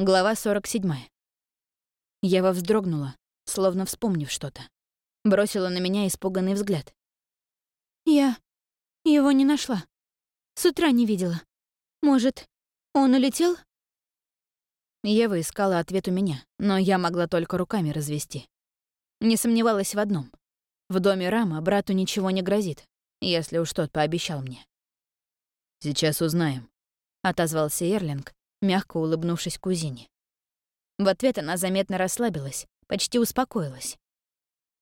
Глава 47. Ева вздрогнула, словно вспомнив что-то. Бросила на меня испуганный взгляд. «Я его не нашла. С утра не видела. Может, он улетел?» Ева искала ответ у меня, но я могла только руками развести. Не сомневалась в одном. В доме Рама брату ничего не грозит, если уж тот пообещал мне. «Сейчас узнаем», — отозвался Эрлинг, мягко улыбнувшись кузине. В ответ она заметно расслабилась, почти успокоилась.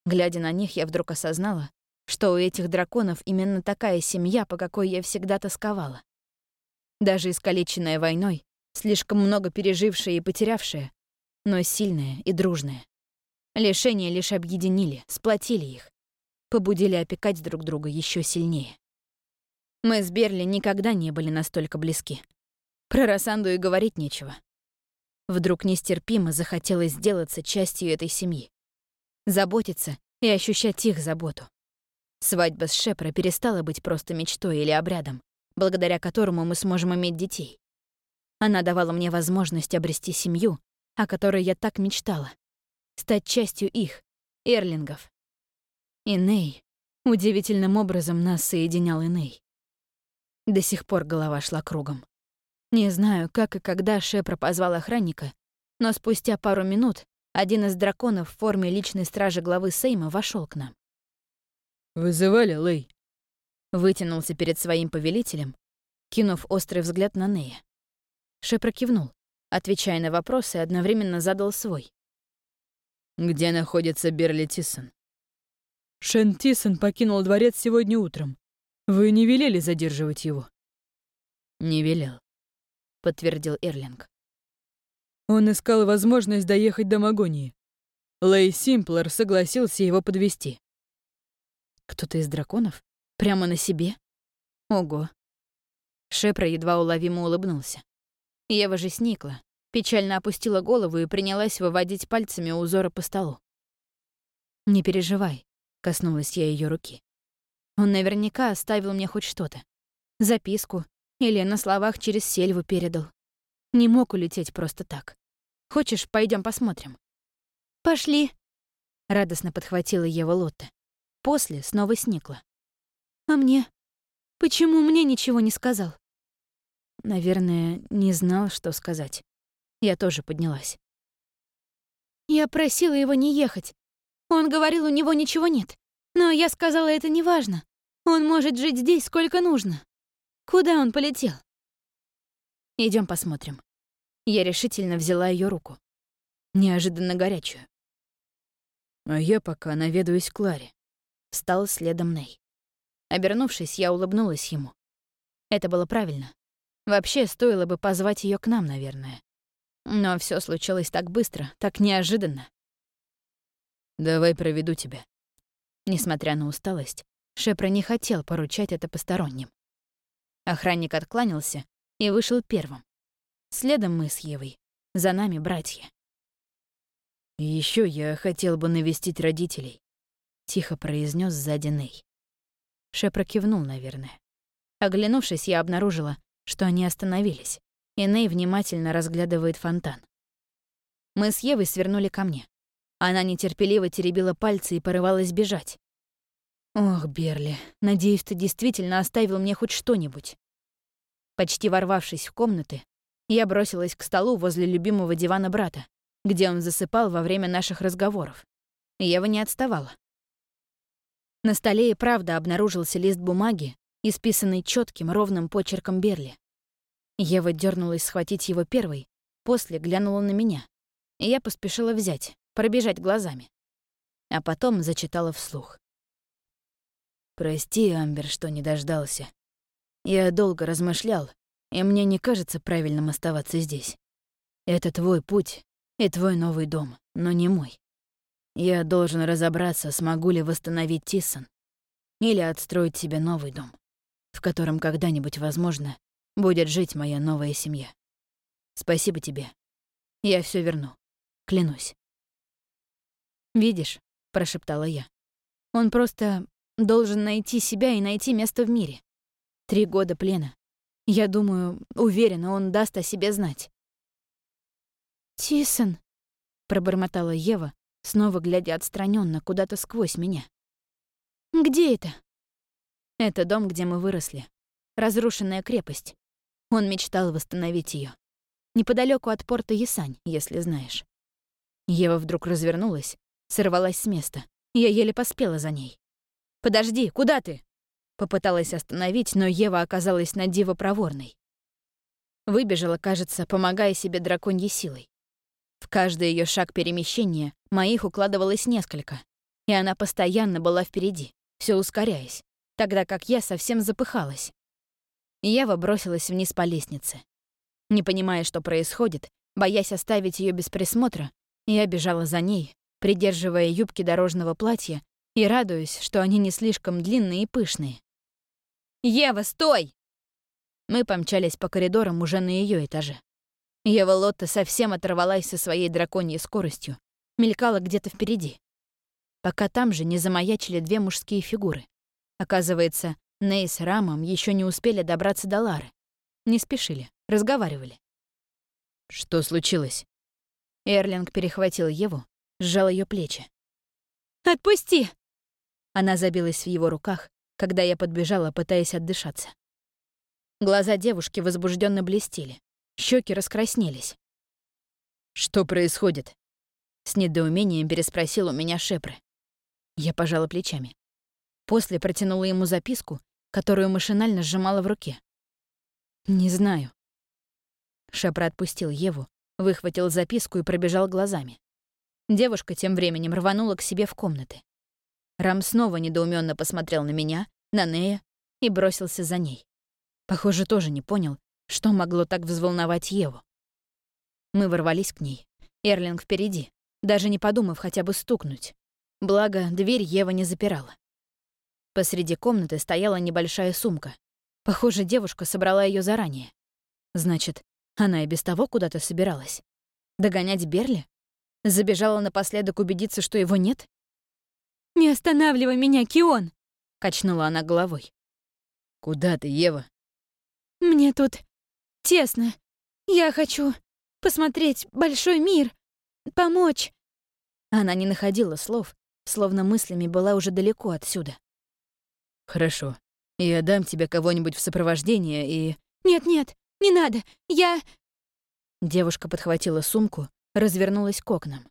Глядя на них, я вдруг осознала, что у этих драконов именно такая семья, по какой я всегда тосковала. Даже искалеченная войной, слишком много пережившая и потерявшая, но сильная и дружная. Лишения лишь объединили, сплотили их, побудили опекать друг друга еще сильнее. Мы с Берли никогда не были настолько близки. Про Рассанду и говорить нечего. Вдруг нестерпимо захотелось сделаться частью этой семьи. Заботиться и ощущать их заботу. Свадьба с Шепра перестала быть просто мечтой или обрядом, благодаря которому мы сможем иметь детей. Она давала мне возможность обрести семью, о которой я так мечтала. Стать частью их, эрлингов. И Ней, удивительным образом нас соединял Иней. До сих пор голова шла кругом. Не знаю, как и когда Шепра позвал охранника, но спустя пару минут один из драконов в форме личной стражи главы Сейма вошел к нам. «Вызывали, Лэй?» Вытянулся перед своим повелителем, кинув острый взгляд на Нея. Шепра кивнул, отвечая на вопросы, одновременно задал свой. «Где находится Берли Тиссон?» «Шен Тиссон покинул дворец сегодня утром. Вы не велели задерживать его?» «Не велел», — подтвердил Эрлинг. Он искал возможность доехать до Магонии. Лэй Симплер согласился его подвести. Кто-то из драконов? Прямо на себе? Ого. Шепра едва уловимо улыбнулся. Ева же сникла, печально опустила голову и принялась выводить пальцами узоры по столу. «Не переживай», — коснулась я ее руки. Он наверняка оставил мне хоть что-то. Записку или на словах через сельву передал. Не мог улететь просто так. Хочешь, пойдем посмотрим? Пошли. Радостно подхватила Ева Лотта. После снова сникла. А мне? Почему мне ничего не сказал? Наверное, не знал, что сказать. Я тоже поднялась. Я просила его не ехать. Он говорил, у него ничего нет. Но я сказала, это не важно. Он может жить здесь сколько нужно. Куда он полетел? Идем посмотрим. Я решительно взяла ее руку. Неожиданно горячую. А я пока наведаюсь к Кларе. Встал следом Ней. Обернувшись, я улыбнулась ему. Это было правильно. Вообще, стоило бы позвать ее к нам, наверное. Но все случилось так быстро, так неожиданно. «Давай проведу тебя», Несмотря на усталость, Шепра не хотел поручать это посторонним. Охранник откланялся и вышел первым. Следом мы с Евой. За нами братья. «И ещё я хотел бы навестить родителей», — тихо произнес сзади Ней. Шепра кивнул, наверное. Оглянувшись, я обнаружила, что они остановились, и Ней внимательно разглядывает фонтан. Мы с Евой свернули ко мне. Она нетерпеливо теребила пальцы и порывалась бежать. «Ох, Берли, надеюсь, ты действительно оставил мне хоть что-нибудь». Почти ворвавшись в комнаты, я бросилась к столу возле любимого дивана брата, где он засыпал во время наших разговоров. Ева не отставала. На столе и правда обнаружился лист бумаги, исписанный четким ровным почерком Берли. Ева дернулась схватить его первой, после глянула на меня, я поспешила взять, пробежать глазами. А потом зачитала вслух. «Прости, Амбер, что не дождался. Я долго размышлял, и мне не кажется правильным оставаться здесь. Это твой путь и твой новый дом, но не мой. Я должен разобраться, смогу ли восстановить Тиссон или отстроить себе новый дом, в котором когда-нибудь, возможно, будет жить моя новая семья. Спасибо тебе. Я все верну. Клянусь. «Видишь», — прошептала я, — «он просто должен найти себя и найти место в мире. Три года плена. Я думаю, уверена, он даст о себе знать». «Тисон», — пробормотала Ева, снова глядя отстраненно куда-то сквозь меня. «Где это?» «Это дом, где мы выросли. Разрушенная крепость. Он мечтал восстановить ее. Неподалеку от порта Ясань, если знаешь». Ева вдруг развернулась, сорвалась с места. Я еле поспела за ней. «Подожди, куда ты?» Попыталась остановить, но Ева оказалась на диво проворной. Выбежала, кажется, помогая себе драконьей силой. В каждый ее шаг перемещения моих укладывалось несколько, и она постоянно была впереди, все ускоряясь, тогда как я совсем запыхалась. Ева бросилась вниз по лестнице. Не понимая, что происходит, боясь оставить ее без присмотра, я бежала за ней, придерживая юбки дорожного платья и радуясь, что они не слишком длинные и пышные. «Ева, стой!» Мы помчались по коридорам уже на ее этаже. Ева Лотта совсем оторвалась со своей драконьей скоростью, мелькала где-то впереди. Пока там же не замаячили две мужские фигуры. Оказывается, Ней с Рамом еще не успели добраться до Лары. Не спешили, разговаривали. «Что случилось?» Эрлинг перехватил Еву, сжал ее плечи. «Отпусти!» Она забилась в его руках, когда я подбежала, пытаясь отдышаться. Глаза девушки возбужденно блестели, щеки раскраснелись. «Что происходит?» С недоумением переспросил у меня Шепры. Я пожала плечами. После протянула ему записку, которую машинально сжимала в руке. «Не знаю». Шепра отпустил Еву, выхватил записку и пробежал глазами. Девушка тем временем рванула к себе в комнаты. Рам снова недоуменно посмотрел на меня, на Нея и бросился за ней. Похоже, тоже не понял, что могло так взволновать Еву. Мы ворвались к ней. Эрлинг впереди, даже не подумав хотя бы стукнуть. Благо, дверь Ева не запирала. Посреди комнаты стояла небольшая сумка. Похоже, девушка собрала ее заранее. Значит, она и без того куда-то собиралась. Догонять Берли? Забежала напоследок убедиться, что его нет? «Не останавливай меня, Кион!» — качнула она головой. «Куда ты, Ева?» «Мне тут тесно. Я хочу посмотреть большой мир, помочь». Она не находила слов, словно мыслями была уже далеко отсюда. «Хорошо. Я дам тебе кого-нибудь в сопровождение и...» «Нет-нет, не надо. Я...» Девушка подхватила сумку, развернулась к окнам.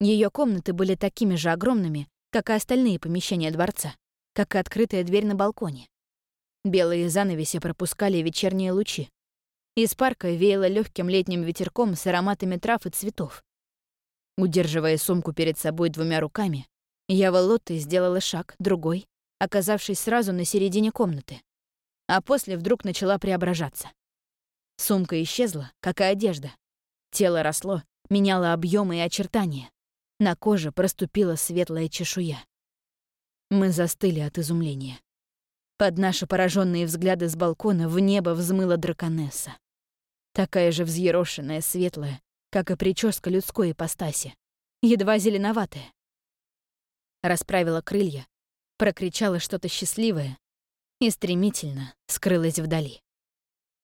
Ее комнаты были такими же огромными, как и остальные помещения дворца, как и открытая дверь на балконе. Белые занавеси пропускали вечерние лучи. Из парка веяло легким летним ветерком с ароматами трав и цветов. Удерживая сумку перед собой двумя руками, я Лотты сделала шаг, другой, оказавшись сразу на середине комнаты. А после вдруг начала преображаться. Сумка исчезла, как и одежда. Тело росло, меняло объемы и очертания. На коже проступила светлая чешуя. Мы застыли от изумления. Под наши пораженные взгляды с балкона в небо взмыла драконесса. Такая же взъерошенная, светлая, как и прическа людской ипостаси, едва зеленоватая. Расправила крылья, прокричала что-то счастливое и стремительно скрылась вдали.